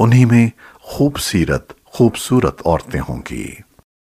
उन्हीं में खूबसीरत खूबसूरत औरतें होंगी।